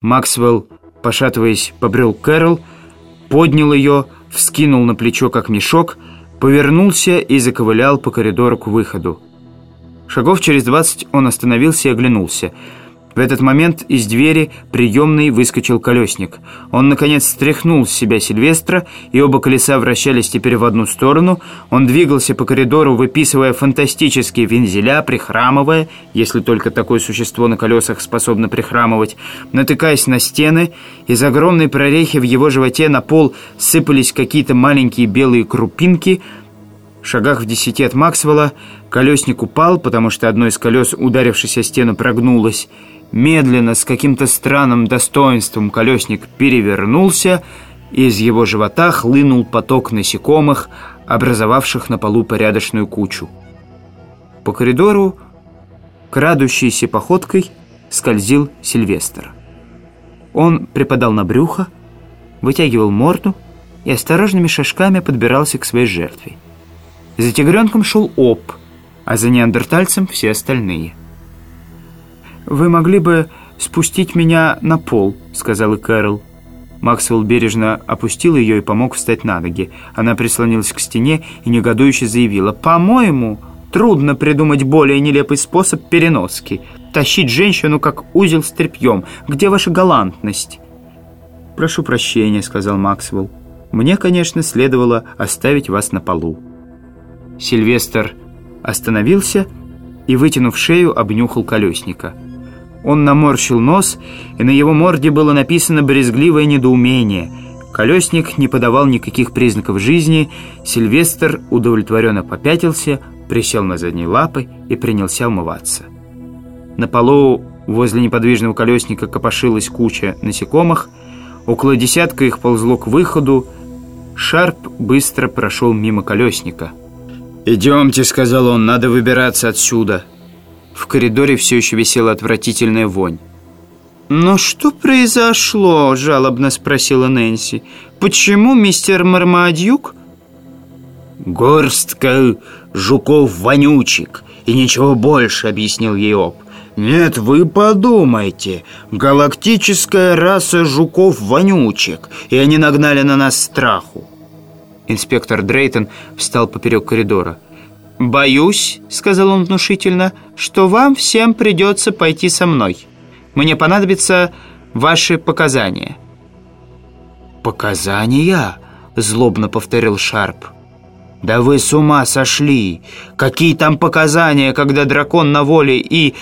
Максвелл, пошатываясь, побрел Кэрол, поднял ее, вскинул на плечо, как мешок, повернулся и заковылял по коридору к выходу. Шагов через двадцать он остановился и оглянулся — в этот момент из двери приемной выскочил колесник. Он, наконец, стряхнул с себя Сильвестра, и оба колеса вращались теперь в одну сторону. Он двигался по коридору, выписывая фантастические вензеля, прихрамывая, если только такое существо на колесах способно прихрамывать, натыкаясь на стены. Из огромной прорехи в его животе на пол сыпались какие-то маленькие белые крупинки — в шагах в десяти от Максвелла колесник упал, потому что одно из колес, ударившись о стену, прогнулось. Медленно, с каким-то странным достоинством, колесник перевернулся, и из его живота хлынул поток насекомых, образовавших на полу порядочную кучу. По коридору, крадущейся походкой, скользил Сильвестр. Он припадал на брюхо, вытягивал морду и осторожными шажками подбирался к своей жертве. За тигренком шел Оп, а за неандертальцем все остальные – «Вы могли бы спустить меня на пол», — сказала Кэрол. Максвелл бережно опустил ее и помог встать на ноги. Она прислонилась к стене и негодующе заявила. «По-моему, трудно придумать более нелепый способ переноски. Тащить женщину, как узел с тряпьем. Где ваша галантность?» «Прошу прощения», — сказал Максвелл. «Мне, конечно, следовало оставить вас на полу». Сильвестр остановился и, вытянув шею, обнюхал колесника. Он наморщил нос, и на его морде было написано брезгливое недоумение. Колесник не подавал никаких признаков жизни. Сильвестр удовлетворенно попятился, присел на задние лапы и принялся умываться. На полу возле неподвижного колесника копошилась куча насекомых. Около десятка их ползло к выходу. Шарп быстро прошел мимо колесника. «Идемте», — сказал он, — «надо выбираться отсюда». В коридоре все еще висела отвратительная вонь. «Но что произошло?» – жалобно спросила Нэнси. «Почему мистер Мармадюк?» «Горстка жуков-вонючек и ничего больше», – объяснил ей Об. «Нет, вы подумайте. Галактическая раса жуков-вонючек, и они нагнали на нас страху». Инспектор Дрейтон встал поперек коридора. «Боюсь», — сказал он внушительно, — «что вам всем придется пойти со мной. Мне понадобятся ваши показания». «Показания?» — злобно повторил Шарп. «Да вы с ума сошли! Какие там показания, когда дракон на воле и...»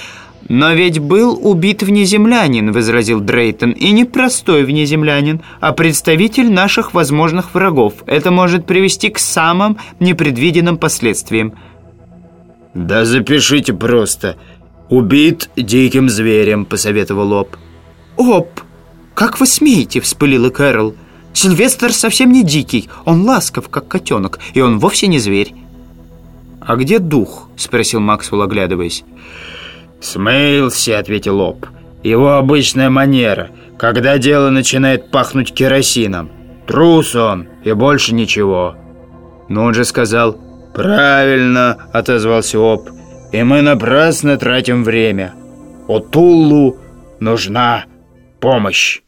«Но ведь был убит внеземлянин», — возразил Дрейтон, «и не простой внеземлянин, а представитель наших возможных врагов. Это может привести к самым непредвиденным последствиям». «Да запишите просто. Убит диким зверем», — посоветовал Оп. «Оп, как вы смеете?» — вспылила Кэрол. «Сильвестр совсем не дикий, он ласков, как котенок, и он вовсе не зверь». «А где дух?» — спросил Максвелл, оглядываясь. «Смылся», — ответил Оп. «Его обычная манера, когда дело начинает пахнуть керосином. Трус он, и больше ничего». Но он же сказал «Правильно», — отозвался Оп. «И мы напрасно тратим время. Отуллу нужна помощь».